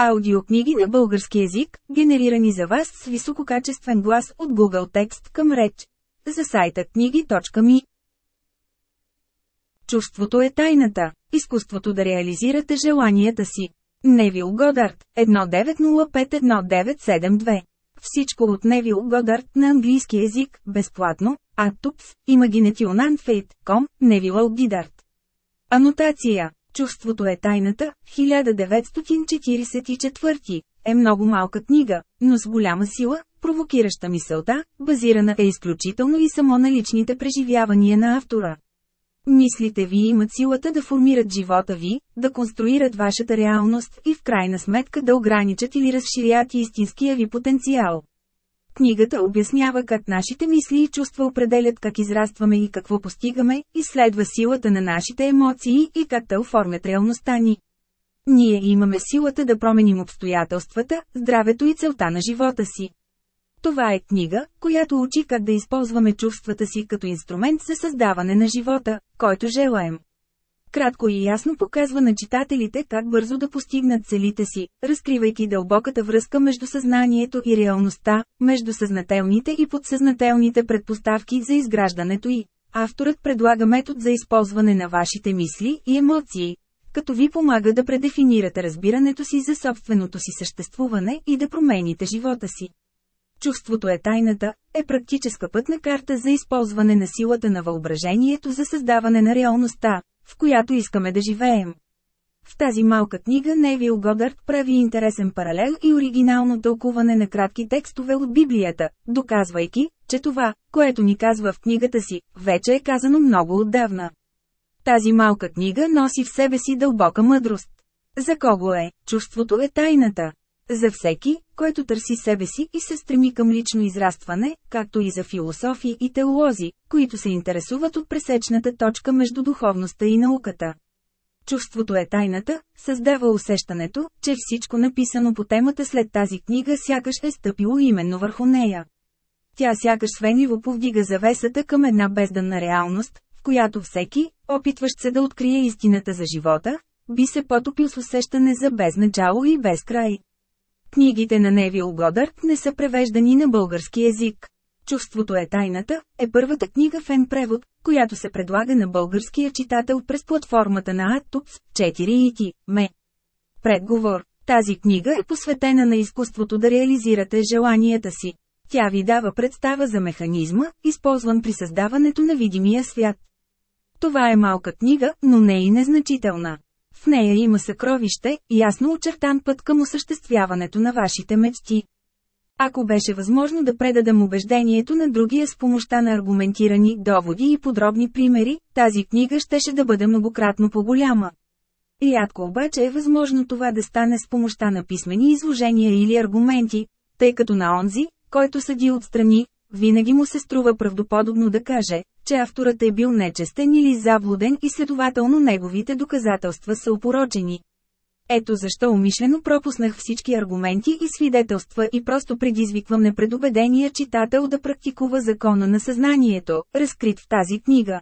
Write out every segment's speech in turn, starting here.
Аудиокниги на български език, генерирани за вас с висококачествен глас от Google Текст към реч. За сайта книги.ми Чувството е тайната, изкуството да реализирате желанията си. Невил Годард, 1905-1972 Всичко от Невил Годард на английски език, безплатно, Аттупс, Imagination Невил Гидард. Анотация Чувството е тайната, 1944, е много малка книга, но с голяма сила, провокираща мисълта, базирана е изключително и само на личните преживявания на автора. Мислите ви имат силата да формират живота ви, да конструират вашата реалност и в крайна сметка да ограничат или разширят истинския ви потенциал. Книгата обяснява как нашите мисли и чувства определят как израстваме и какво постигаме, изследва силата на нашите емоции и как те оформят реалността ни. Ние имаме силата да променим обстоятелствата, здравето и целта на живота си. Това е книга, която учи как да използваме чувствата си като инструмент за създаване на живота, който желаем. Кратко и ясно показва на читателите как бързо да постигнат целите си, разкривайки дълбоката връзка между съзнанието и реалността, между съзнателните и подсъзнателните предпоставки за изграждането й. Авторът предлага метод за използване на вашите мисли и емоции, като ви помага да предефинирате разбирането си за собственото си съществуване и да промените живота си. Чувството е тайната, е практическа пътна карта за използване на силата на въображението за създаване на реалността, в която искаме да живеем. В тази малка книга Невил Годърт прави интересен паралел и оригинално тълкуване на кратки текстове от Библията, доказвайки, че това, което ни казва в книгата си, вече е казано много отдавна. Тази малка книга носи в себе си дълбока мъдрост. За кого е, чувството е тайната. За всеки, който търси себе си и се стреми към лично израстване, както и за философи и теолози, които се интересуват от пресечната точка между духовността и науката. Чувството е тайната, създава усещането, че всичко написано по темата след тази книга сякаш е стъпило именно върху нея. Тя сякаш свенливо повдига завесата към една безданна реалност, в която всеки, опитващ се да открие истината за живота, би се потопил с усещане за безначало и безкрай. Книгите на Невил Годърт не са превеждани на български език. Чувството е тайната е първата книга в превод, която се предлага на българския читател през платформата на Аттупс 4 ити, ме. Предговор Тази книга е посветена на изкуството да реализирате желанията си. Тя ви дава представа за механизма, използван при създаването на видимия свят. Това е малка книга, но не и незначителна. В нея има съкровище, ясно очертан път към осъществяването на вашите мечти. Ако беше възможно да предадам убеждението на другия с помощта на аргументирани доводи и подробни примери, тази книга щеше да бъде многократно по-голяма. Рядко обаче е възможно това да стане с помощта на писмени изложения или аргументи, тъй като на онзи, който съди отстрани, винаги му се струва правдоподобно да каже, че авторът е бил нечестен или заблуден и следователно неговите доказателства са опорочени. Ето защо умишлено пропуснах всички аргументи и свидетелства и просто предизвиквам непредобедения читател да практикува закона на съзнанието, разкрит в тази книга.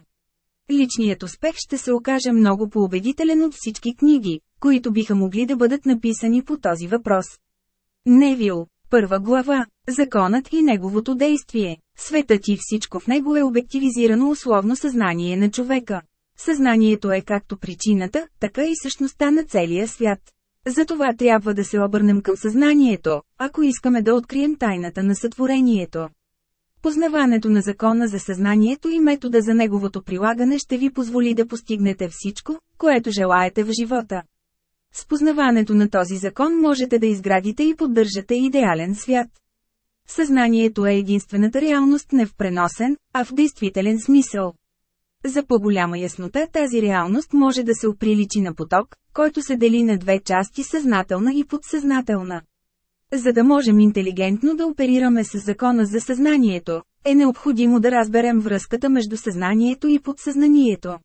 Личният успех ще се окаже много поубедителен от всички книги, които биха могли да бъдат написани по този въпрос. Невил, първа глава Законът и неговото действие. Светът и всичко в него е обективизирано условно съзнание на човека. Съзнанието е както причината, така и същността на целия свят. Затова трябва да се обърнем към съзнанието, ако искаме да открием тайната на сътворението. Познаването на закона за съзнанието и метода за неговото прилагане ще ви позволи да постигнете всичко, което желаете в живота. С познаването на този закон можете да изградите и поддържате идеален свят. Съзнанието е единствената реалност не в преносен, а в действителен смисъл. За по-голяма яснота тази реалност може да се оприличи на поток, който се дели на две части съзнателна и подсъзнателна. За да можем интелигентно да оперираме с закона за съзнанието, е необходимо да разберем връзката между съзнанието и подсъзнанието.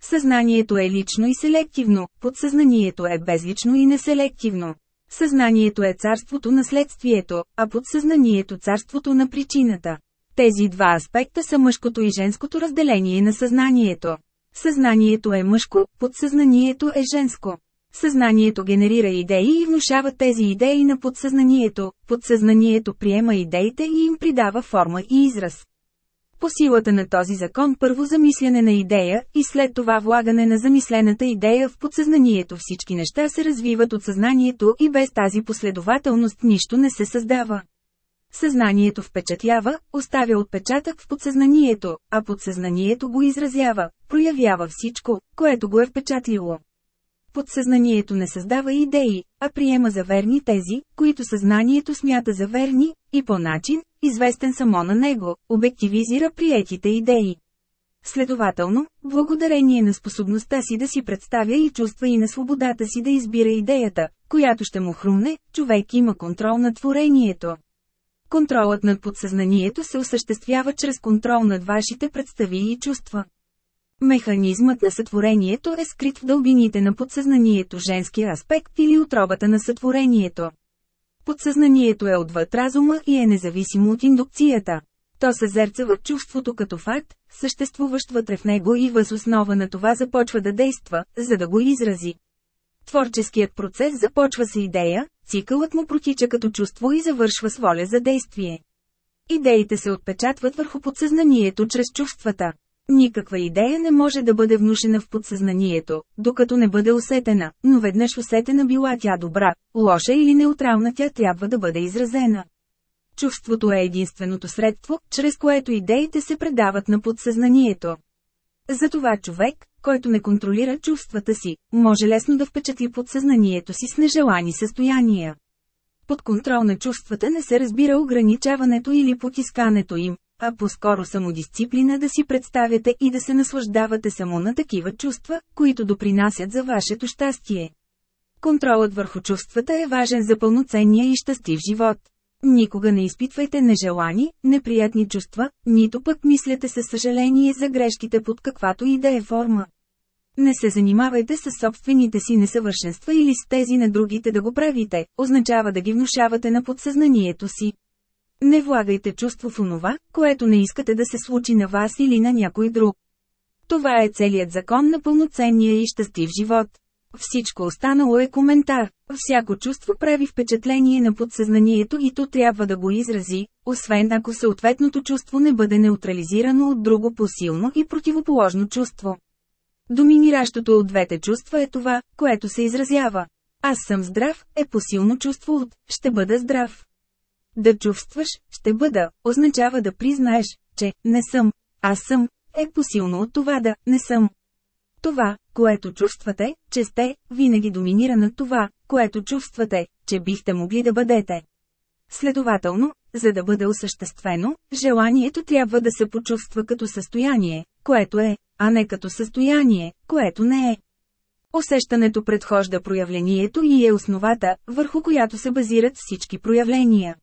Съзнанието е лично и селективно, подсъзнанието е безлично и неселективно. Съзнанието е царството на следствието, а подсъзнанието царството на причината. Тези два аспекта са мъжкото и женското разделение на съзнанието. Съзнанието е мъжко, подсъзнанието е женско. Съзнанието генерира идеи и внушава тези идеи на подсъзнанието, подсъзнанието приема идеите и им придава форма и израз. По силата на този закон първо замисляне на идея и след това влагане на замислената идея в подсъзнанието всички неща се развиват от съзнанието и без тази последователност нищо не се създава. Съзнанието впечатлява, оставя отпечатък в подсъзнанието, а подсъзнанието го изразява, проявява всичко, което го е впечатлило. Подсъзнанието не създава идеи, а приема за верни тези, които съзнанието смята за верни, и по начин, известен само на него, обективизира приетите идеи. Следователно, благодарение на способността си да си представя и чувства и на свободата си да избира идеята, която ще му хрумне, човек има контрол над творението. Контролът над подсъзнанието се осъществява чрез контрол над вашите представи и чувства. Механизмът на сътворението е скрит в дълбините на подсъзнанието женския аспект или отробата на сътворението. Подсъзнанието е отвъд разума и е независимо от индукцията. То се зерцава чувството като факт, съществуващ вътре в него и въз основа на това започва да действа, за да го изрази. Творческият процес започва с идея, цикълът му протича като чувство и завършва с воля за действие. Идеите се отпечатват върху подсъзнанието чрез чувствата. Никаква идея не може да бъде внушена в подсъзнанието, докато не бъде усетена, но веднъж усетена била тя добра, лоша или неутрална тя трябва да бъде изразена. Чувството е единственото средство, чрез което идеите се предават на подсъзнанието. Затова човек, който не контролира чувствата си, може лесно да впечатли подсъзнанието си с нежелани състояния. Под контрол на чувствата не се разбира ограничаването или потискането им, а по-скоро самодисциплина да си представяте и да се наслаждавате само на такива чувства, които допринасят за вашето щастие. Контролът върху чувствата е важен за пълноценния и щастлив живот. Никога не изпитвайте нежелани, неприятни чувства, нито пък мислете със съжаление за грешките под каквато и да е форма. Не се занимавайте с собствените си несъвършенства или с тези на другите да го правите, означава да ги внушавате на подсъзнанието си. Не влагайте чувство в онова, което не искате да се случи на вас или на някой друг. Това е целият закон на пълноценния и щастлив живот. Всичко останало е коментар. Всяко чувство прави впечатление на подсъзнанието и то трябва да го изрази, освен ако съответното чувство не бъде неутрализирано от друго посилно и противоположно чувство. Доминиращото от двете чувства е това, което се изразява. Аз съм здрав, е посилно чувство от «ще бъда здрав». Да чувстваш, ще бъда, означава да признаеш, че не съм, аз съм, е посилно от това да не съм. Това, което чувствате, че сте, винаги доминира над това, което чувствате, че бихте могли да бъдете. Следователно, за да бъде осъществено, желанието трябва да се почувства като състояние, което е, а не като състояние, което не е. Усещането предхожда проявлението и е основата, върху която се базират всички проявления.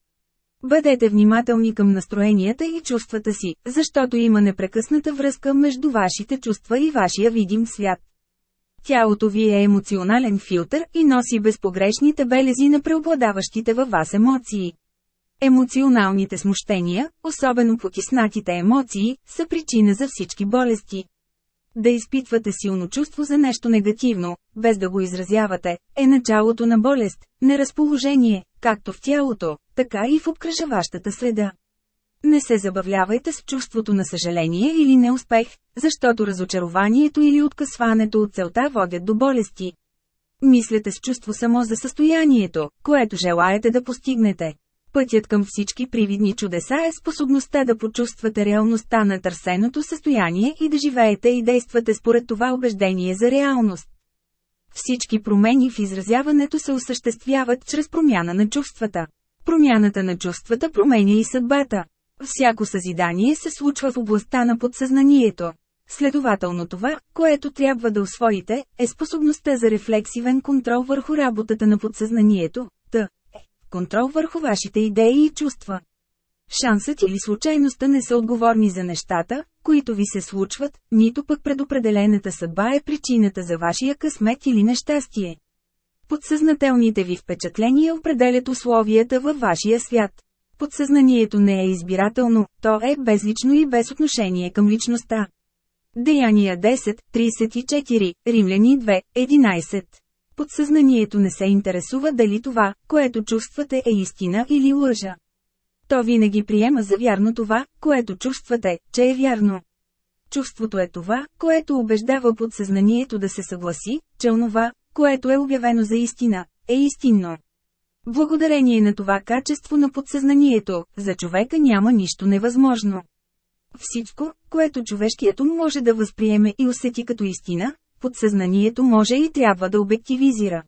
Бъдете внимателни към настроенията и чувствата си, защото има непрекъсната връзка между вашите чувства и вашия видим свят. Тялото ви е емоционален филтър и носи безпогрешните белези на преобладаващите във вас емоции. Емоционалните смущения, особено потиснатите емоции, са причина за всички болести. Да изпитвате силно чувство за нещо негативно, без да го изразявате, е началото на болест, неразположение, както в тялото, така и в обкръжаващата среда. Не се забавлявайте с чувството на съжаление или неуспех, защото разочарованието или откъсването от целта водят до болести. Мислете с чувство само за състоянието, което желаете да постигнете. Пътят към всички привидни чудеса е способността да почувствате реалността на търсеното състояние и да живеете и действате според това убеждение за реалност. Всички промени в изразяването се осъществяват чрез промяна на чувствата. Промяната на чувствата променя и съдбата. Всяко съзидание се случва в областта на подсъзнанието. Следователно това, което трябва да освоите, е способността за рефлексивен контрол върху работата на подсъзнанието, т. е контрол върху вашите идеи и чувства. Шансът или случайността не са отговорни за нещата, които ви се случват, нито пък предопределената съдба е причината за вашия късмет или нещастие. Подсъзнателните ви впечатления определят условията във вашия свят. Подсъзнанието не е избирателно, то е безлично и без отношение към личността. Деяния 10, 34, Римляни 2, 11 Подсъзнанието не се интересува дали това, което чувствате е истина или лъжа. То винаги приема за вярно това, което чувствате, че е вярно. Чувството е това, което убеждава подсъзнанието да се съгласи, че онова, което е обявено за истина, е истинно. Благодарение на това качество на подсъзнанието, за човека няма нищо невъзможно. Всичко, което човешкият ум може да възприеме и усети като истина, подсъзнанието може и трябва да обективизира.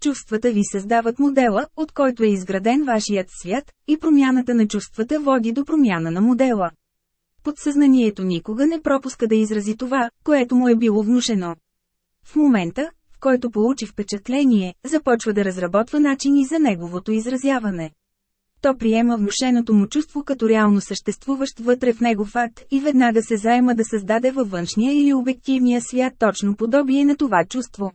Чувствата ви създават модела, от който е изграден вашият свят, и промяната на чувствата води до промяна на модела. Подсъзнанието никога не пропуска да изрази това, което му е било внушено. В момента, който получи впечатление, започва да разработва начини за неговото изразяване. То приема внушеното му чувство като реално съществуващ вътре в него факт и веднага се заема да създаде във външния или обективния свят точно подобие на това чувство.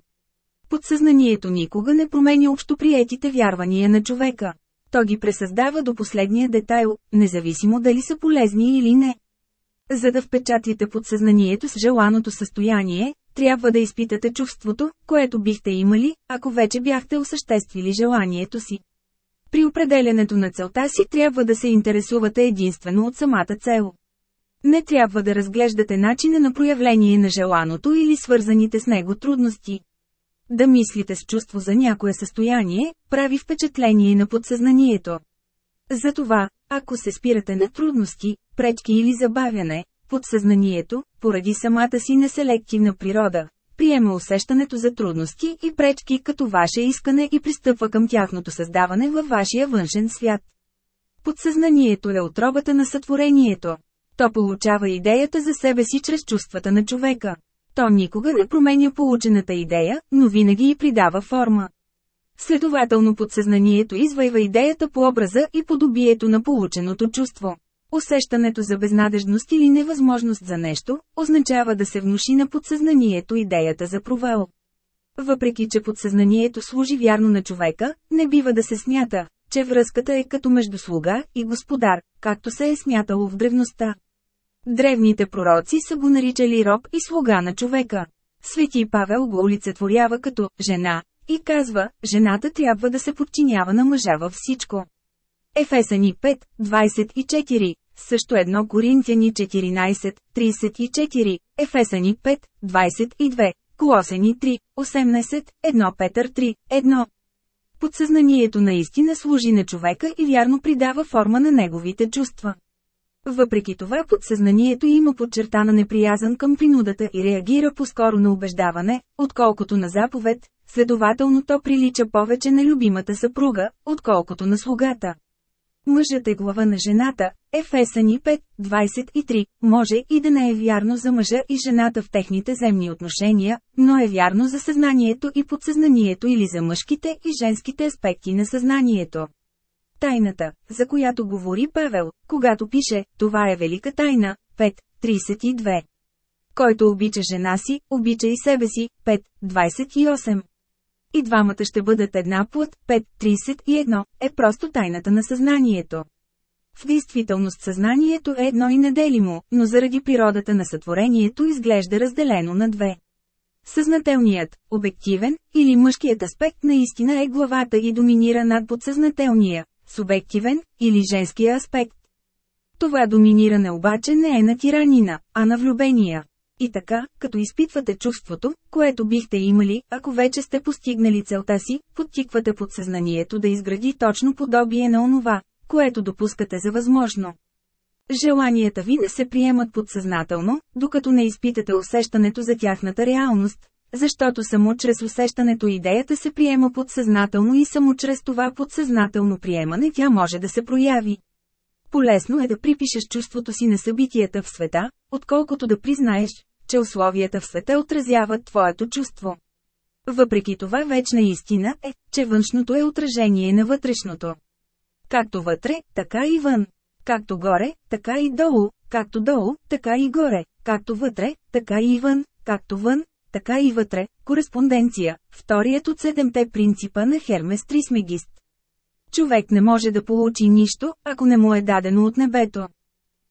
Подсъзнанието никога не променя общоприетите вярвания на човека. То ги пресъздава до последния детайл, независимо дали са полезни или не. За да впечатите подсъзнанието с желаното състояние, трябва да изпитате чувството, което бихте имали, ако вече бяхте осъществили желанието си. При определенето на целта си трябва да се интересувате единствено от самата цел. Не трябва да разглеждате начина на проявление на желаното или свързаните с него трудности. Да мислите с чувство за някое състояние, прави впечатление на подсъзнанието. Затова, ако се спирате на трудности, пречки или забавяне, подсъзнанието, поради самата си неселективна природа, приема усещането за трудности и пречки като ваше искане и пристъпва към тяхното създаване във вашия външен свят. Подсъзнанието е отробата на сътворението. То получава идеята за себе си чрез чувствата на човека. То никога не променя получената идея, но винаги й придава форма. Следователно подсъзнанието извайва идеята по образа и подобието на полученото чувство. Усещането за безнадежност или невъзможност за нещо, означава да се внуши на подсъзнанието идеята за провал. Въпреки че подсъзнанието служи вярно на човека, не бива да се смята, че връзката е като между слуга и господар, както се е смятало в древността. Древните пророци са го наричали роб и слуга на човека. Свети Павел го олицетворява като «жена» и казва, жената трябва да се подчинява на мъжа във всичко. Ефесани 5, 24, също едно Коринтияни 14, 34, Ефесани 5, 22, Колосени 3, 18, 1 Петър 3, 1. Подсъзнанието наистина служи на човека и вярно придава форма на неговите чувства. Въпреки това подсъзнанието има подчертана неприязан към принудата и реагира по-скоро на убеждаване, отколкото на заповед, следователно то прилича повече на любимата съпруга, отколкото на слугата. Мъжът е глава на жената, Ефесани 5, 23, може и да не е вярно за мъжа и жената в техните земни отношения, но е вярно за съзнанието и подсъзнанието или за мъжките и женските аспекти на съзнанието. Тайната, за която говори Павел, когато пише «Това е велика тайна» 5, 32. Който обича жена си, обича и себе си 5, 28. И двамата ще бъдат една плът, 5.31, е просто тайната на съзнанието. В действителност съзнанието е едно и неделимо, но заради природата на сътворението изглежда разделено на две. Съзнателният, обективен, или мъжкият аспект наистина е главата и доминира над подсъзнателния, субективен, или женския аспект. Това доминиране обаче не е на тиранина, а на влюбения. И така, като изпитвате чувството, което бихте имали, ако вече сте постигнали целта си, подтиквате подсъзнанието да изгради точно подобие на онова, което допускате за възможно. Желанията ви не се приемат подсъзнателно, докато не изпитате усещането за тяхната реалност, защото само чрез усещането идеята се приема подсъзнателно и само чрез това подсъзнателно приемане тя може да се прояви. Полесно е да припишеш чувството си на събитията в света, отколкото да признаеш, че условията в света отразяват твоето чувство. Въпреки това вечна истина е, че външното е отражение на вътрешното. Както вътре, така и вън. Както горе, така и долу, както долу, така и горе, както вътре, така и вън, както вън, така и вътре. Кореспонденция, вторият от седемте принципа на Хермес Трисмегист. Човек не може да получи нищо, ако не му е дадено от небето.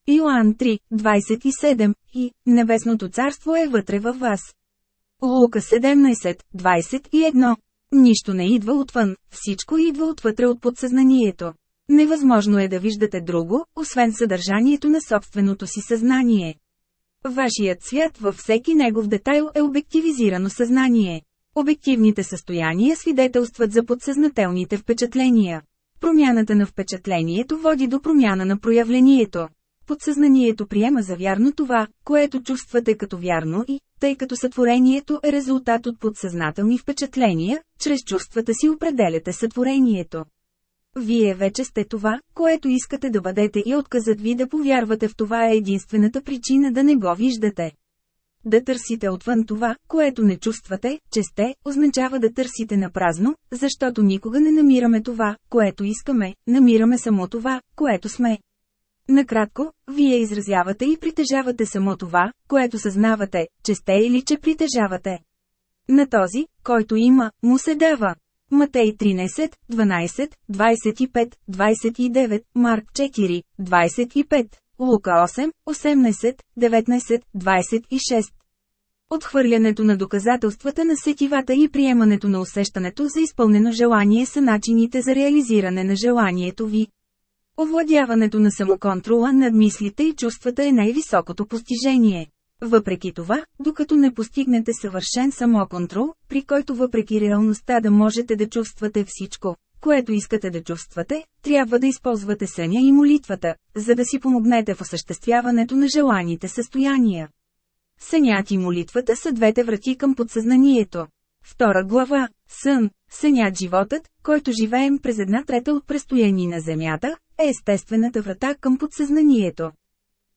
Йоан 3, 27 и Небесното царство е вътре във вас. Лука 17, 21. Нищо не идва отвън, всичко идва отвътре от подсъзнанието. Невъзможно е да виждате друго, освен съдържанието на собственото си съзнание. Вашият свят във всеки негов детайл е обективизирано съзнание. Обективните състояния свидетелстват за подсъзнателните впечатления. Промяната на впечатлението води до промяна на проявлението. Подсъзнанието приема за вярно това, което чувствате като вярно и, тъй като сътворението е резултат от подсъзнателни впечатления, чрез чувствата си определяте сътворението. Вие вече сте това, което искате да бъдете и отказът ви да повярвате в това е единствената причина да не го виждате. Да търсите отвън това, което не чувствате, че сте, означава да търсите на празно, защото никога не намираме това, което искаме, намираме само това, което сме. Накратко, вие изразявате и притежавате само това, което съзнавате, че сте или че притежавате. На този, който има, му се дава. Матей 13, 12, 25, 29, Марк 4, 25, Лука 8, 18, 19, 26. Отхвърлянето на доказателствата на сетивата и приемането на усещането за изпълнено желание са начините за реализиране на желанието ви. Овладяването на самоконтрола над мислите и чувствата е най-високото постижение. Въпреки това, докато не постигнете съвършен самоконтрол, при който въпреки реалността да можете да чувствате всичко, което искате да чувствате, трябва да използвате съня и молитвата, за да си помогнете в осъществяването на желаните състояния. Сънят и молитвата са двете врати към подсъзнанието. Втора глава – Сън, сънят животът, който живеем през една трета от престояни на Земята, е естествената врата към подсъзнанието.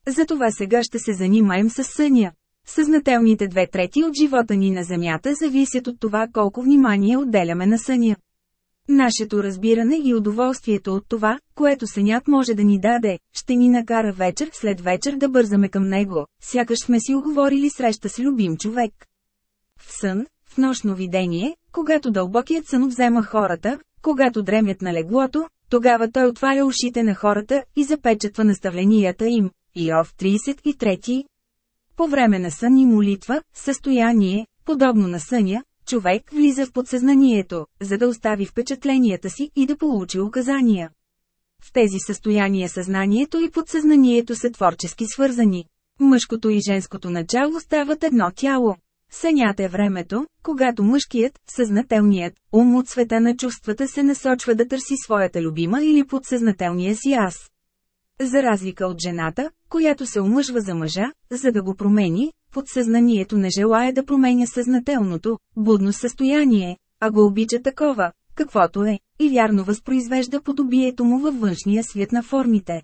Затова сега ще се занимаем с съня. Съзнателните две трети от живота ни на Земята зависят от това колко внимание отделяме на съня. Нашето разбиране и удоволствието от това, което сънят може да ни даде, ще ни накара вечер след вечер да бързаме към него, сякаш сме си оговорили среща с любим човек. В сън, нощно видение, когато дълбокият сън взема хората, когато дремят на леглото, тогава той отваря ушите на хората и запечатва наставленията им. Иов 33. По време на сън и молитва, състояние, подобно на съня, човек влиза в подсъзнанието, за да остави впечатленията си и да получи указания. В тези състояния съзнанието и подсъзнанието са творчески свързани. Мъжкото и женското начало стават едно тяло. Сънят е времето, когато мъжкият, съзнателният, ум от света на чувствата се насочва да търси своята любима или подсъзнателния си аз. За разлика от жената, която се омъжва за мъжа, за да го промени, подсъзнанието не желая да променя съзнателното, будно състояние, а го обича такова, каквото е, и вярно възпроизвежда подобието му във външния свят на формите.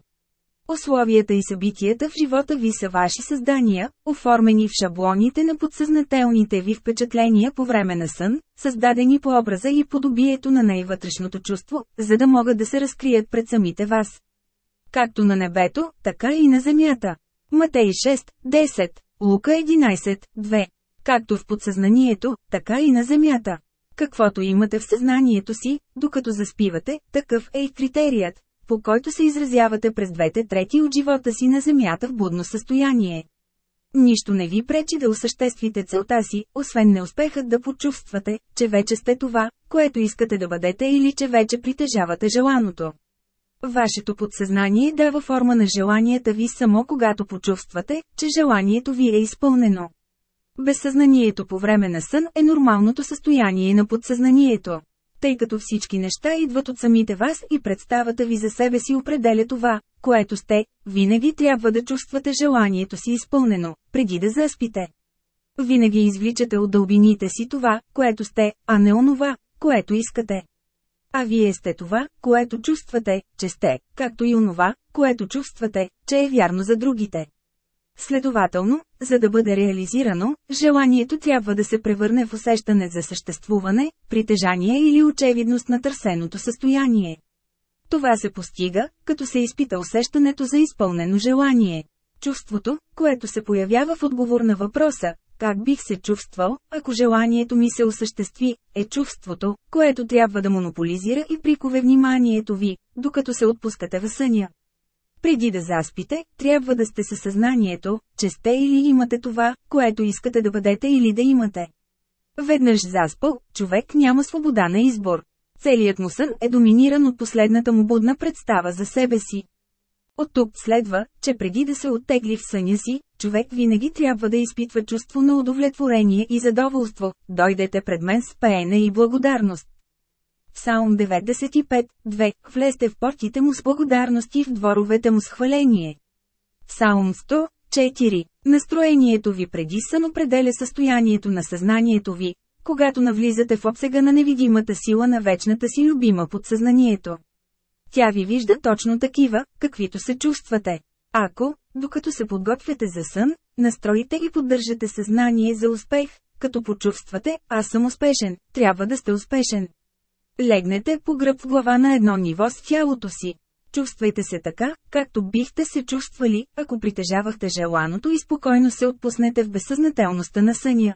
Условията и събитията в живота ви са ваши създания, оформени в шаблоните на подсъзнателните ви впечатления по време на сън, създадени по образа и подобието на най-вътрешното чувство, за да могат да се разкрият пред самите вас. Както на небето, така и на земята. Матей 6, 10, Лука 11, 2. Както в подсъзнанието, така и на земята. Каквото имате в съзнанието си, докато заспивате, такъв е и критерият, по който се изразявате през двете трети от живота си на Земята в будно състояние. Нищо не ви пречи да осъществите целта си, освен неуспехът да почувствате, че вече сте това, което искате да бъдете или че вече притежавате желаното. Вашето подсъзнание дава форма на желанията ви само когато почувствате, че желанието ви е изпълнено. Безсъзнанието по време на сън е нормалното състояние на подсъзнанието тъй като всички неща идват от самите вас и представата ви за себе си определя това, което сте, винаги трябва да чувствате желанието си изпълнено, преди да заспите. Винаги извличате от дълбините си това, което сте, а не онова, което искате. А вие сте това, което чувствате, че сте, както и онова, което чувствате, че е вярно за другите. Следователно, за да бъде реализирано, желанието трябва да се превърне в усещане за съществуване, притежание или очевидност на търсеното състояние. Това се постига, като се изпита усещането за изпълнено желание. Чувството, което се появява в отговор на въпроса, как бих се чувствал, ако желанието ми се осъществи, е чувството, което трябва да монополизира и прикове вниманието ви, докато се отпускате в съня. Преди да заспите, трябва да сте със съзнанието, че сте или имате това, което искате да бъдете или да имате. Веднъж заспал, човек няма свобода на избор. Целият му сън е доминиран от последната му будна представа за себе си. От тук следва, че преди да се оттегли в съня си, човек винаги трябва да изпитва чувство на удовлетворение и задоволство, дойдете пред мен с пеене и благодарност. Псалм 95, 2, влезте в портите му с благодарност и в дворовете му с хваление. Псалм 100, 4. Настроението ви преди сън определя състоянието на съзнанието ви, когато навлизате в обсега на невидимата сила на вечната си любима подсъзнанието. Тя ви вижда точно такива, каквито се чувствате. Ако, докато се подготвяте за сън, настроите и поддържате съзнание за успех, като почувствате, аз съм успешен, трябва да сте успешен. Легнете по гръб в глава на едно ниво с тялото си. Чувствайте се така, както бихте се чувствали, ако притежавахте желаното и спокойно се отпуснете в безсъзнателността на съня.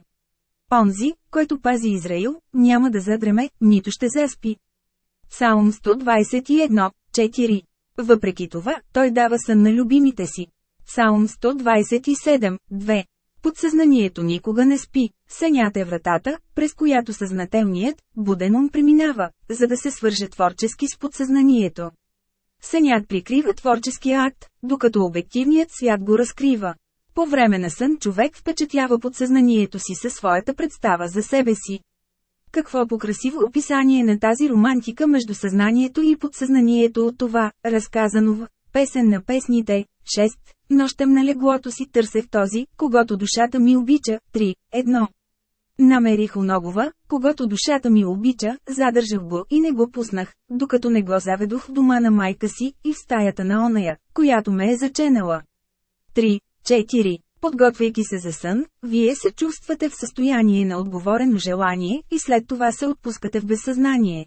Онзи, който пази Израил, няма да задреме, нито ще заспи. Псалм 121, 4. Въпреки това, той дава сън на любимите си. Псалм 127, 2. Подсъзнанието никога не спи. Сънят е вратата, през която съзнателният, буден ум преминава, за да се свърже творчески с подсъзнанието. Сънят прикрива творческия акт, докато обективният свят го разкрива. По време на сън човек впечатлява подсъзнанието си със своята представа за себе си. Какво по-красиво описание на тази романтика между съзнанието и подсъзнанието от това, разказано в «Песен на песните», 6. Нощем на леглото си търсех този, когато душата ми обича, 3. 1. Намерих оногова, когато душата ми обича, задържах го и не го пуснах, докато не го заведох в дома на майка си и в стаята на оная, която ме е заченала. 3. 4. Подготвяйки се за сън, вие се чувствате в състояние на отговорено желание и след това се отпускате в безсъзнание.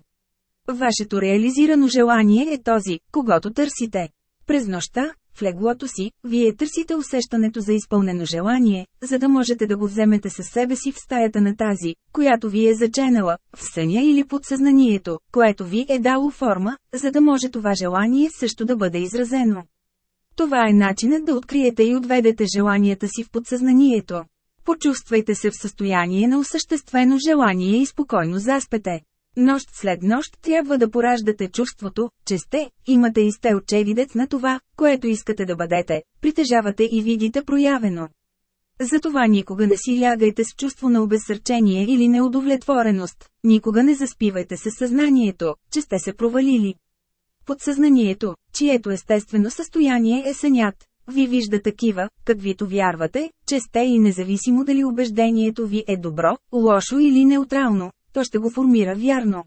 Вашето реализирано желание е този, когато търсите. През нощта, в леглото си, вие търсите усещането за изпълнено желание, за да можете да го вземете със себе си в стаята на тази, която ви е заченала, в съня или подсъзнанието, което ви е дало форма, за да може това желание също да бъде изразено. Това е начинът да откриете и отведете желанията си в подсъзнанието. Почувствайте се в състояние на осъществено желание и спокойно заспете. Нощ след нощ трябва да пораждате чувството, че сте, имате и сте очевидец на това, което искате да бъдете, притежавате и видите проявено. Затова никога не си лягайте с чувство на обезсърчение или неудовлетвореност, никога не заспивайте се съзнанието, че сте се провалили. Подсъзнанието, чието естествено състояние е сънят, ви вижда такива, каквито вярвате, че сте и независимо дали убеждението ви е добро, лошо или неутрално, то ще го формира вярно.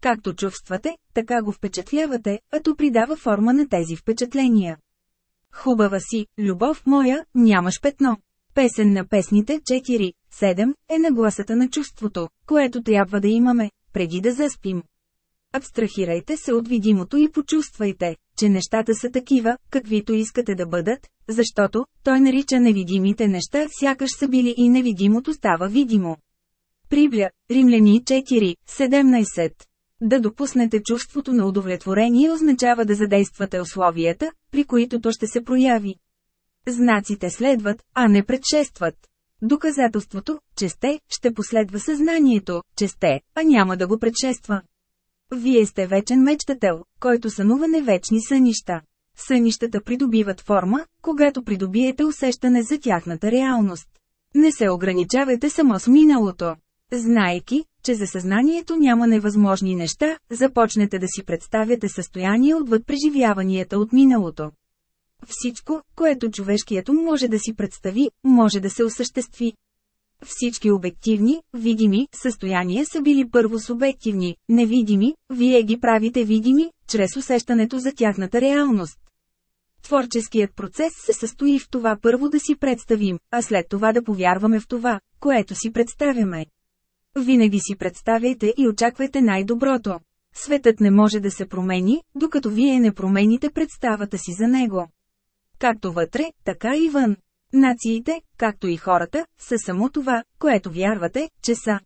Както чувствате, така го впечатлявате, а то придава форма на тези впечатления. Хубава си, любов моя, нямаш петно. Песен на песните 4, 7 е нагласата на чувството, което трябва да имаме, преди да заспим. Абстрахирайте се от видимото и почувствайте, че нещата са такива, каквито искате да бъдат, защото той нарича невидимите неща, сякаш са били и невидимото става видимо. Прибля, Римляни 4, 17. Да допуснете чувството на удовлетворение означава да задействате условията, при които то ще се прояви. Знаците следват, а не предшестват. Доказателството, че сте, ще последва съзнанието, че сте, а няма да го предшества. Вие сте вечен мечтател, който сънува невечни сънища. Сънищата придобиват форма, когато придобиете усещане за тяхната реалност. Не се ограничавайте само с миналото. Знайки, че за съзнанието няма невъзможни неща, започнете да си представяте състояние отвъд преживяванията от миналото. Всичко, което човешкият може да си представи, може да се осъществи. Всички обективни, видими, състояния са били първо субективни, невидими, вие ги правите видими, чрез усещането за тяхната реалност. Творческият процес се състои в това първо да си представим, а след това да повярваме в това, което си представяме. Винаги си представяйте и очаквайте най-доброто. Светът не може да се промени, докато вие не промените представата си за него. Както вътре, така и вън. Нациите, както и хората, са само това, което вярвате, че са.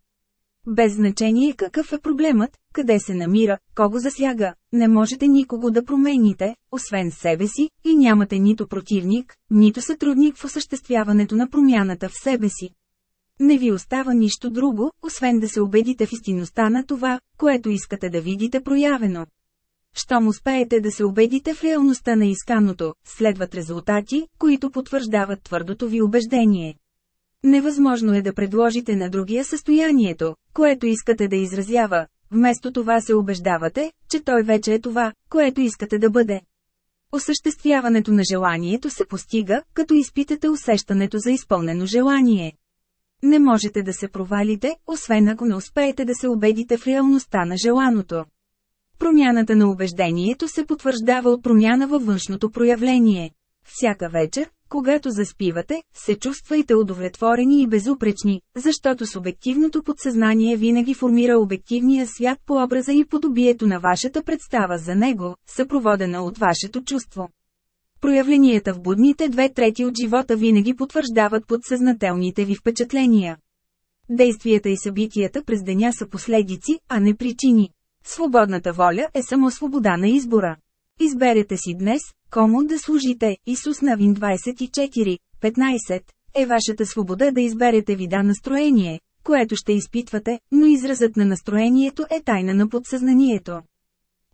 Без значение какъв е проблемът, къде се намира, кого засяга, не можете никого да промените, освен себе си, и нямате нито противник, нито сътрудник в осъществяването на промяната в себе си. Не ви остава нищо друго, освен да се убедите в истинността на това, което искате да видите проявено. Щом успеете да се убедите в реалността на исканото, следват резултати, които потвърждават твърдото ви убеждение. Невъзможно е да предложите на другия състоянието, което искате да изразява, вместо това се убеждавате, че той вече е това, което искате да бъде. Осъществяването на желанието се постига, като изпитате усещането за изпълнено желание. Не можете да се провалите, освен ако не успеете да се убедите в реалността на желаното. Промяната на убеждението се потвърждава от промяна във външното проявление. Всяка вечер, когато заспивате, се чувствайте удовлетворени и безупречни, защото субективното подсъзнание винаги формира обективния свят по образа и подобието на вашата представа за него, съпроводена от вашето чувство. Проявленията в будните две трети от живота винаги потвърждават подсъзнателните ви впечатления. Действията и събитията през деня са последици, а не причини. Свободната воля е само свобода на избора. Изберете си днес, кому да служите, Исус Навин 24, 15, е вашата свобода да изберете вида настроение, което ще изпитвате, но изразът на настроението е тайна на подсъзнанието.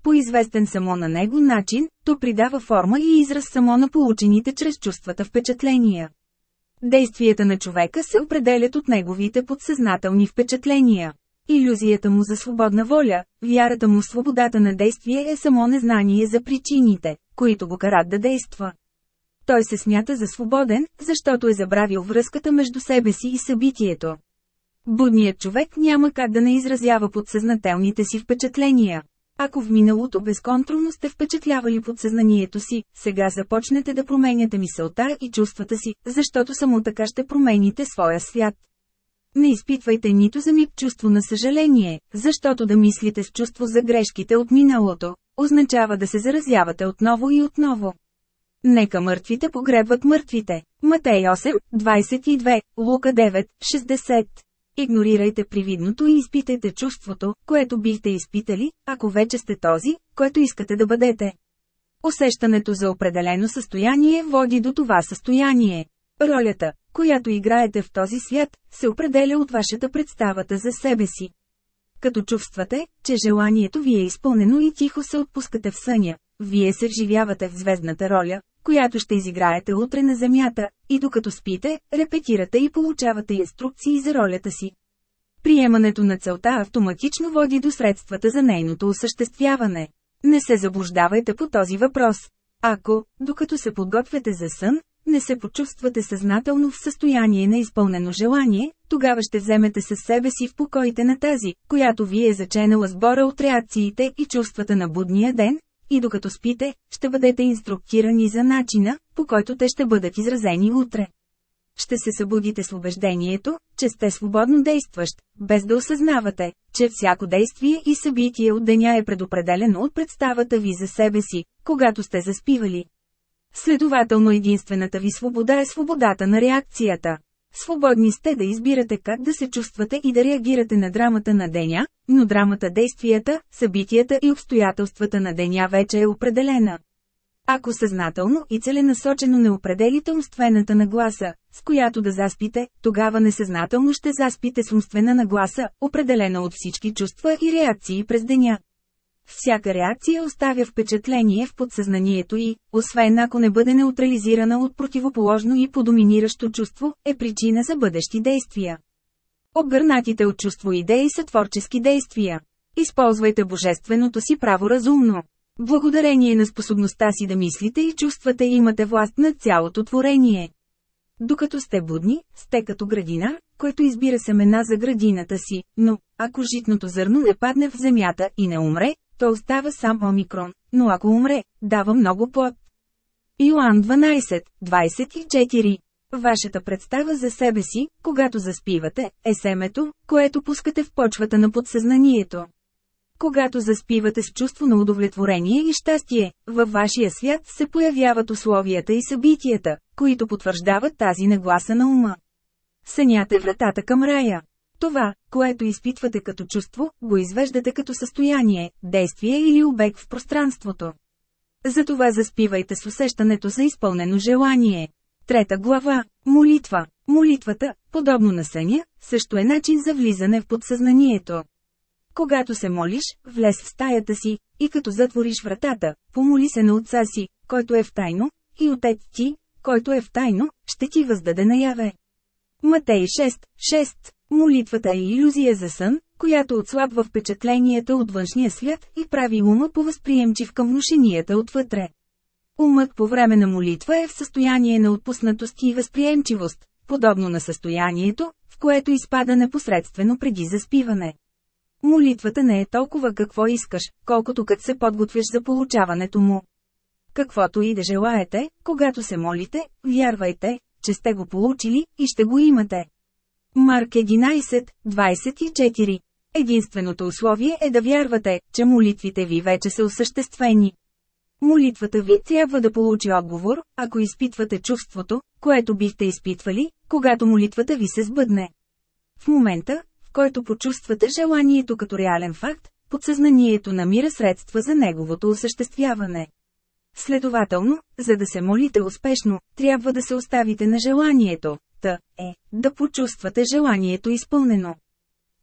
По известен само на него начин, то придава форма и израз само на получените чрез чувствата впечатления. Действията на човека се определят от неговите подсъзнателни впечатления. Иллюзията му за свободна воля, вярата му в свободата на действие е само незнание за причините, които го карат да действа. Той се смята за свободен, защото е забравил връзката между себе си и събитието. Будният човек няма как да не изразява подсъзнателните си впечатления. Ако в миналото безконтролно сте впечатлявали подсъзнанието си, сега започнете да променяте мисълта и чувствата си, защото само така ще промените своя свят. Не изпитвайте нито за миг чувство на съжаление, защото да мислите с чувство за грешките от миналото, означава да се заразявате отново и отново. Нека мъртвите погребват мъртвите. Матей 8, 22, Лука 9, 60. Игнорирайте привидното и изпитайте чувството, което бихте изпитали, ако вече сте този, което искате да бъдете. Усещането за определено състояние води до това състояние. Ролята, която играете в този свят, се определя от вашата представата за себе си. Като чувствате, че желанието ви е изпълнено и тихо се отпускате в съня, вие се вживявате в звездната роля, която ще изиграете утре на Земята, и докато спите, репетирате и получавате инструкции за ролята си. Приемането на целта автоматично води до средствата за нейното осъществяване. Не се заблуждавайте по този въпрос. Ако, докато се подготвяте за сън, не се почувствате съзнателно в състояние на изпълнено желание, тогава ще вземете със себе си в покоите на тази, която ви е заченала сбора от реакциите и чувствата на будния ден, и докато спите, ще бъдете инструктирани за начина, по който те ще бъдат изразени утре. Ще се събудите с убеждението, че сте свободно действащ, без да осъзнавате, че всяко действие и събитие от деня е предопределено от представата ви за себе си, когато сте заспивали. Следователно единствената ви свобода е свободата на реакцията. Свободни сте да избирате как да се чувствате и да реагирате на драмата на деня, но драмата действията, събитията и обстоятелствата на деня вече е определена. Ако съзнателно и целенасочено не определите умствената нагласа, с която да заспите, тогава несъзнателно ще заспите с умствена нагласа, определена от всички чувства и реакции през деня. Всяка реакция оставя впечатление в подсъзнанието и, освен ако не бъде неутрализирана от противоположно и подоминиращо чувство, е причина за бъдещи действия. Обгърнатите от чувство идеи са творчески действия. Използвайте божественото си право разумно. Благодарение на способността си да мислите и чувствате имате власт над цялото творение. Докато сте будни, сте като градина, който избира семена за градината си, но, ако житното зърно не падне в земята и не умре, то остава сам омикрон, но ако умре, дава много плод. Йоан 12, 24 Вашата представа за себе си, когато заспивате, е семето, което пускате в почвата на подсъзнанието. Когато заспивате с чувство на удовлетворение и щастие, във вашия свят се появяват условията и събитията, които потвърждават тази нагласа на ума. Сънят е вратата към рая. Това, което изпитвате като чувство, го извеждате като състояние, действие или обект в пространството. Затова заспивайте с усещането за изпълнено желание. Трета глава – Молитва. Молитвата, подобно на съня, също е начин за влизане в подсъзнанието. Когато се молиш, влез в стаята си, и като затвориш вратата, помоли се на отца си, който е в тайно, и отец ти, който е в тайно, ще ти въздаде наяве. Матей 6, 6 Молитвата е иллюзия за сън, която отслабва впечатленията от външния свят и прави ума повъзприемчив към внушенията отвътре. Умът по време на молитва е в състояние на отпуснатост и възприемчивост, подобно на състоянието, в което изпада непосредствено преди заспиване. Молитвата не е толкова какво искаш, колкото като се подготвяш за получаването му. Каквото и да желаете, когато се молите, вярвайте, че сте го получили и ще го имате. Марк 11, 24 Единственото условие е да вярвате, че молитвите ви вече са осъществени. Молитвата ви трябва да получи отговор, ако изпитвате чувството, което бихте изпитвали, когато молитвата ви се сбъдне. В момента, в който почувствате желанието като реален факт, подсъзнанието намира средства за неговото осъществяване. Следователно, за да се молите успешно, трябва да се оставите на желанието, та е, да почувствате желанието изпълнено.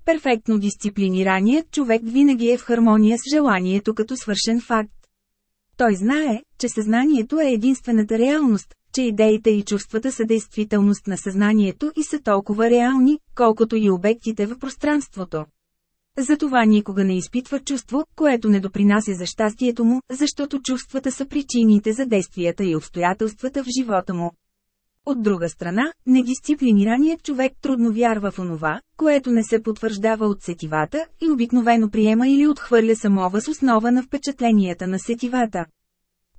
Перфектно дисциплинираният човек винаги е в хармония с желанието като свършен факт. Той знае, че съзнанието е единствената реалност, че идеите и чувствата са действителност на съзнанието и са толкова реални, колкото и обектите в пространството. Затова никога не изпитва чувство, което не допринася за щастието му, защото чувствата са причините за действията и обстоятелствата в живота му. От друга страна, недисциплинираният човек трудно вярва в онова, което не се потвърждава от сетивата, и обикновено приема или отхвърля само въз основа на впечатленията на сетивата.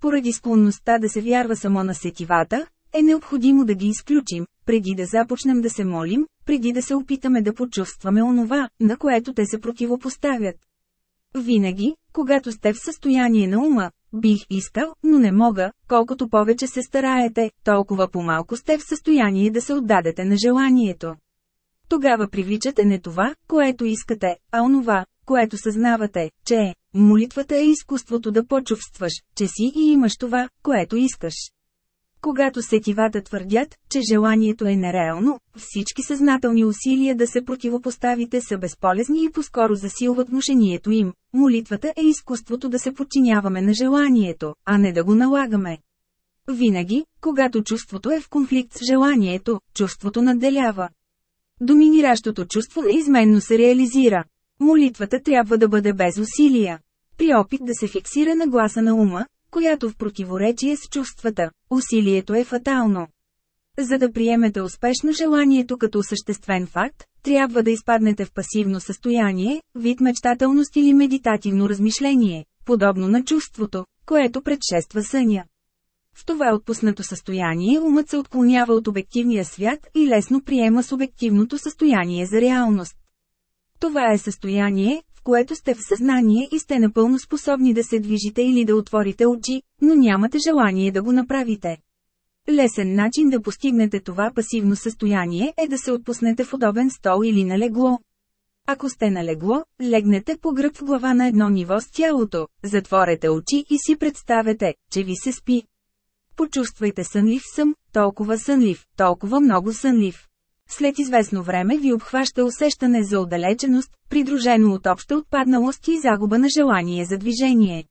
Поради склонността да се вярва само на сетивата, е необходимо да ги изключим, преди да започнем да се молим, преди да се опитаме да почувстваме онова, на което те се противопоставят. Винаги, когато сте в състояние на ума, бих искал, но не мога, колкото повече се стараете, толкова по-малко сте в състояние да се отдадете на желанието. Тогава привличате не това, което искате, а онова, което съзнавате, че е. Молитвата е изкуството да почувстваш, че си и имаш това, което искаш. Когато сетивата твърдят, че желанието е нереално, всички съзнателни усилия да се противопоставите са безполезни и по-скоро засилват внушението им. Молитвата е изкуството да се подчиняваме на желанието, а не да го налагаме. Винаги, когато чувството е в конфликт с желанието, чувството надделява. Доминиращото чувство неизменно се реализира. Молитвата трябва да бъде без усилия. При опит да се фиксира на гласа на ума, която в противоречие с чувствата, усилието е фатално. За да приемете успешно желанието като осъществен факт, трябва да изпаднете в пасивно състояние, вид мечтателност или медитативно размишление, подобно на чувството, което предшества съня. В това отпуснато състояние умът се отклонява от обективния свят и лесно приема субективното състояние за реалност. Това е състояние, което сте в съзнание и сте напълно способни да се движите или да отворите очи, но нямате желание да го направите. Лесен начин да постигнете това пасивно състояние е да се отпуснете в удобен стол или на легло. Ако сте на легло, легнете по гръб в глава на едно ниво с тялото, затворете очи и си представете, че ви се спи. Почувствайте сънлив съм, толкова сънлив, толкова много сънлив. След известно време ви обхваща усещане за отдалеченост, придружено от обща отпадналост и загуба на желание за движение.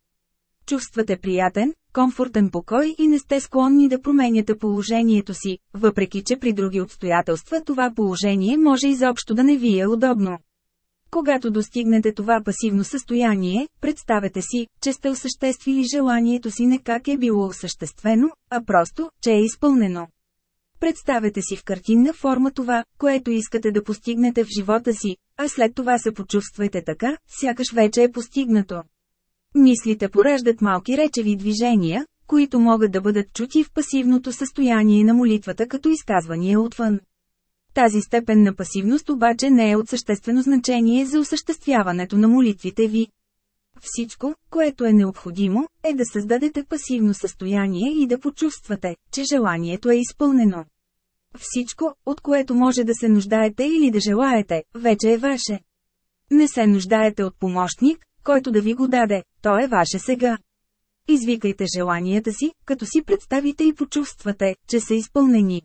Чувствате приятен, комфортен покой и не сте склонни да променяте положението си, въпреки че при други обстоятелства това положение може изобщо да не ви е удобно. Когато достигнете това пасивно състояние, представете си, че сте осъществили желанието си не как е било осъществено, а просто, че е изпълнено. Представете си в картинна форма това, което искате да постигнете в живота си, а след това се почувствайте така, сякаш вече е постигнато. Мислите пораждат малки речеви движения, които могат да бъдат чути в пасивното състояние на молитвата като изказвания отвън. Тази степен на пасивност обаче не е от съществено значение за осъществяването на молитвите ви. Всичко, което е необходимо, е да създадете пасивно състояние и да почувствате, че желанието е изпълнено. Всичко, от което може да се нуждаете или да желаете, вече е ваше. Не се нуждаете от помощник, който да ви го даде, то е ваше сега. Извикайте желанията си, като си представите и почувствате, че са изпълнени.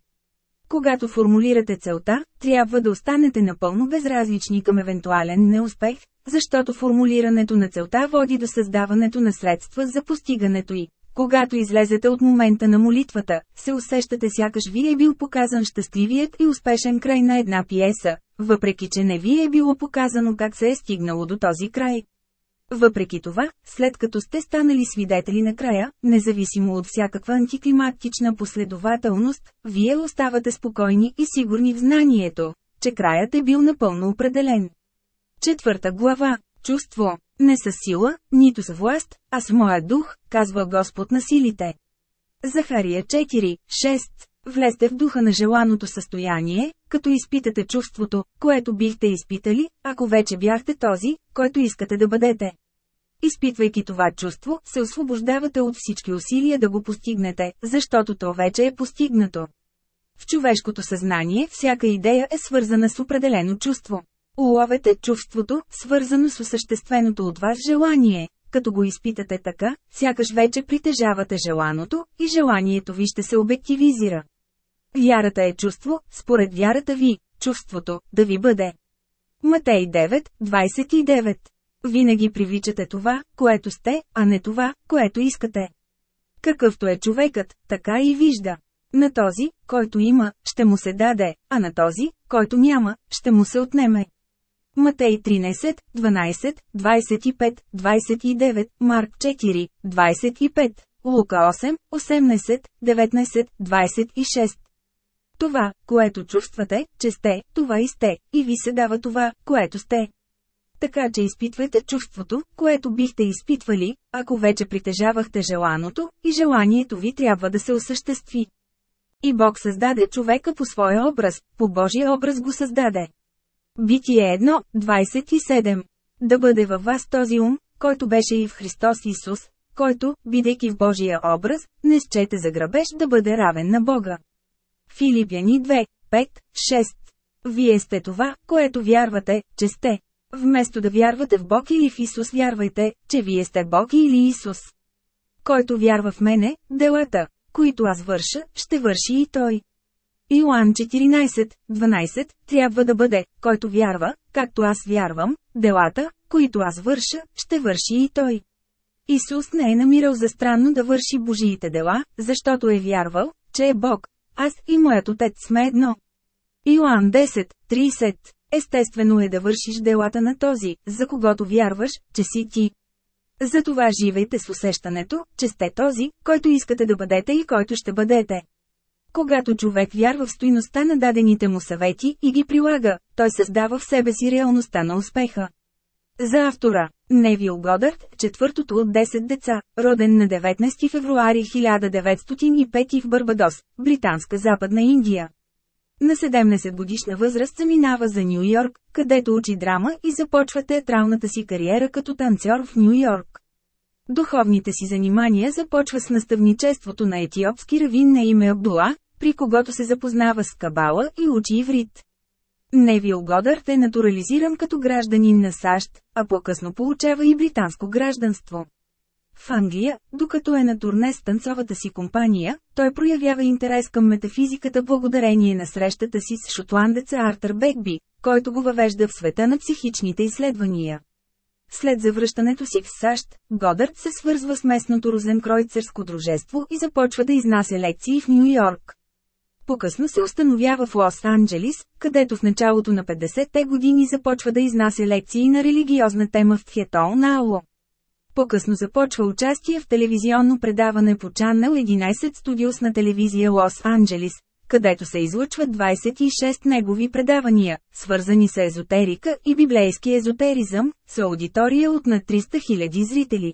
Когато формулирате целта, трябва да останете напълно безразлични към евентуален неуспех, защото формулирането на целта води до създаването на средства за постигането й. Когато излезете от момента на молитвата, се усещате сякаш ви е бил показан щастливият и успешен край на една пиеса, въпреки че не ви е било показано как се е стигнало до този край. Въпреки това, след като сте станали свидетели на края, независимо от всякаква антиклиматична последователност, вие оставате спокойни и сигурни в знанието, че краят е бил напълно определен. Четвърта глава – Чувство. Не с сила, нито с власт, а с моя дух, казва Господ на силите. Захария 4, 6 Влезте в духа на желаното състояние, като изпитате чувството, което бихте изпитали, ако вече бяхте този, който искате да бъдете. Изпитвайки това чувство, се освобождавате от всички усилия да го постигнете, защото то вече е постигнато. В човешкото съзнание всяка идея е свързана с определено чувство. Уловете чувството, свързано с осъщественото от вас желание. Като го изпитате така, сякаш вече притежавате желаното, и желанието ви ще се обективизира. Вярата е чувство, според вярата ви, чувството, да ви бъде. Матей 9, 29 Винаги привличате това, което сте, а не това, което искате. Какъвто е човекът, така и вижда. На този, който има, ще му се даде, а на този, който няма, ще му се отнеме. Матей 13, 12, 25, 29, Марк 4, 25, Лука 8, 18, 19, 26. Това, което чувствате, че сте, това и сте, и ви се дава това, което сте. Така че изпитвайте чувството, което бихте изпитвали, ако вече притежавахте желаното, и желанието ви трябва да се осъществи. И Бог създаде човека по своя образ, по Божия образ го създаде. Битие 1, 27. Да бъде във вас този ум, който беше и в Христос Исус, който, бидейки в Божия образ, не счете за грабеж да бъде равен на Бога. Филипяни 2, 5, 6. Вие сте това, което вярвате, че сте. Вместо да вярвате в Бог или в Исус, вярвайте, че вие сте Бог или Исус. Който вярва в мене, делата, които аз върша, ще върши и той. Иоанн 14, 12, трябва да бъде, който вярва, както аз вярвам, делата, които аз върша, ще върши и той. Исус не е намирал за странно да върши Божиите дела, защото е вярвал, че е Бог. Аз и моят отец сме едно. Иоанн 10, 30. Естествено е да вършиш делата на този, за когото вярваш, че си ти. Затова живейте с усещането, че сте този, който искате да бъдете и който ще бъдете. Когато човек вярва в стойността на дадените му съвети и ги прилага, той създава в себе си реалността на успеха. За автора Невил Годърт, четвъртото от 10 деца, роден на 19 февруари 1905 в Барбадос, Британска Западна Индия. На 17 годишна възраст заминава за Нью Йорк, където учи драма и започва театралната си кариера като танцор в Нью Йорк. Духовните си занимания започва с наставничеството на етиопски равин на име Абдула, при когото се запознава с Кабала и учи иврит. Невил Годърт е натурализиран като гражданин на САЩ, а по-късно получава и британско гражданство. В Англия, докато е на турне с танцовата си компания, той проявява интерес към метафизиката благодарение на срещата си с шотландеца Артър Бекби, който го въвежда в света на психичните изследвания. След завръщането си в САЩ, Годърт се свързва с местното розенкройцерско дружество и започва да изнася лекции в Нью Йорк. По-късно се установява в Лос-Анджелис, където в началото на 50-те години започва да изнася лекции на религиозна тема в Тхетол на Ало. По-късно започва участие в телевизионно предаване по Channel 11 Studios на телевизия Лос-Анджелис, където се излъчват 26 негови предавания, свързани с езотерика и библейски езотеризъм, с аудитория от над 300 000 зрители.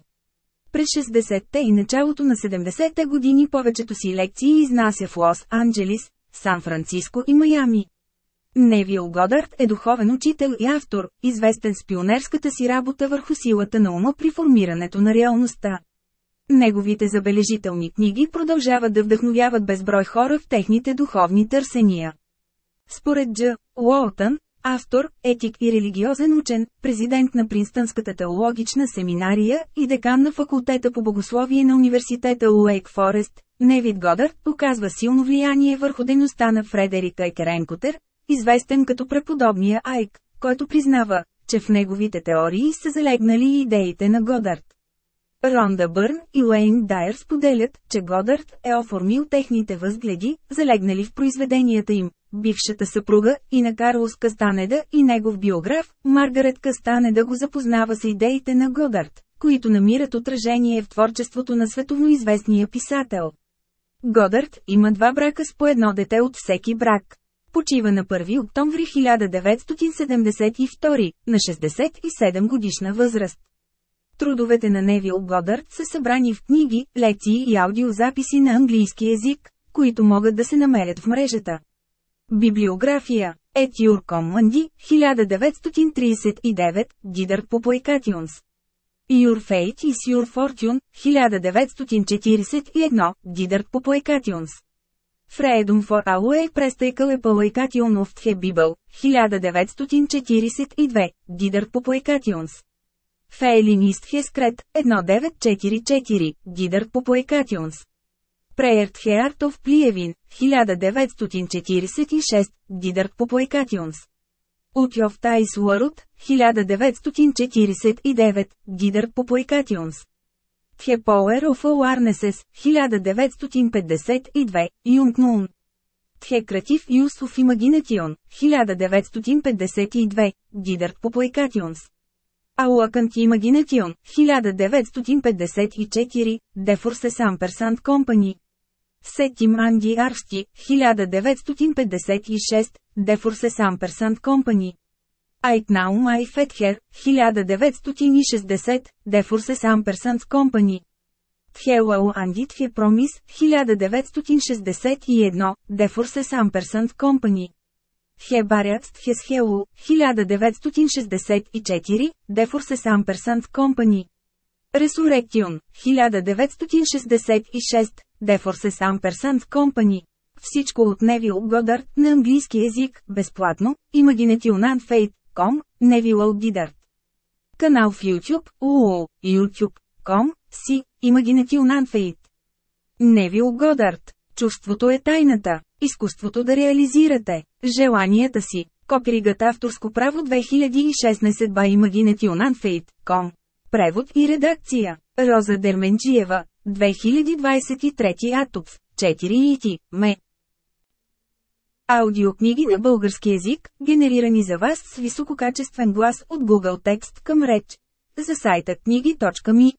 През 60-те и началото на 70-те години повечето си лекции изнася в Лос-Анджелис, Сан-Франциско и Майами. Невил Годърт е духовен учител и автор, известен с пионерската си работа върху силата на ума при формирането на реалността. Неговите забележителни книги продължават да вдъхновяват безброй хора в техните духовни търсения. Според Дж. Уолтън, автор, етик и религиозен учен, президент на Принстънската теологична семинария и декан на факултета по богословие на университета Уейк Форест, Невид Годър оказва силно влияние върху дейността на Фредерик Айкеренкотер, известен като преподобния Айк, който признава, че в неговите теории са залегнали идеите на Годърт. Ронда Бърн и Уейн Дайер споделят, че Годърт е оформил техните възгледи, залегнали в произведенията им. Бившата съпруга и на Карлос Кастанеда и негов биограф, Маргарет Кастанеда го запознава с идеите на Годърт, които намират отражение в творчеството на световноизвестния писател. Годърт има два брака с по едно дете от всеки брак. Почива на 1 октомври 1972, на 67 годишна възраст. Трудовете на Невил Годърт са събрани в книги, лекции и аудиозаписи на английски език, които могат да се намерят в мрежата. Библиография Ет Юр Команди, 1939, Дидър Попойкатионс. Your Fate is Your Fortune, 1941, Дидър Попойкатионс. Freedom for Away Prestайкъл е Палайкатион of the Bible, 1942, Дидър Попойкатионс. Фейлинист Хескрет, 1944, Дидър Попойкатионс. Преерт Хеартов Плиевин, 1946, Дидър Попойкатионс. Утьов Тайс Уарут, 1949, Дидър Попойкатионс. The Power of Awarenesses, 1952, Юнгнун. Use of Imagination, 1952, Дидър Попойкатионс. Awakened Imagination, 1954, Deforce Ampersand Company. Сетим Анди Аршти, 1956, Deforce Ampersand Company. Айт Наум Ай Фетхер, 1960, Deforce Ampersand Company. Тхелау Анди Тхе Промис, 1961, Deforce Ampersand Company. Хебарят Тхесхелу, 1964, Deforce Ampersand Company. Resurrection, 1966, Deforces Ampersand Company. Всичко от Невил Годър, на английски език, безплатно, Imagination Невил Гидарт. Канал в YouTube, UO, YouTube.com, си, Imagination Fate. Невил Годърт. Чувството е тайната, изкуството да реализирате желанията си. Копиригът авторско право 2016 by Imagination Fate.com. Превод и редакция. Роза Дерменджиева. 2023 Атопс. 4 ити. Ме. Аудиокниги на български язик, генерирани за вас с висококачествен глас от Google Текст към реч. За сайта книги.ми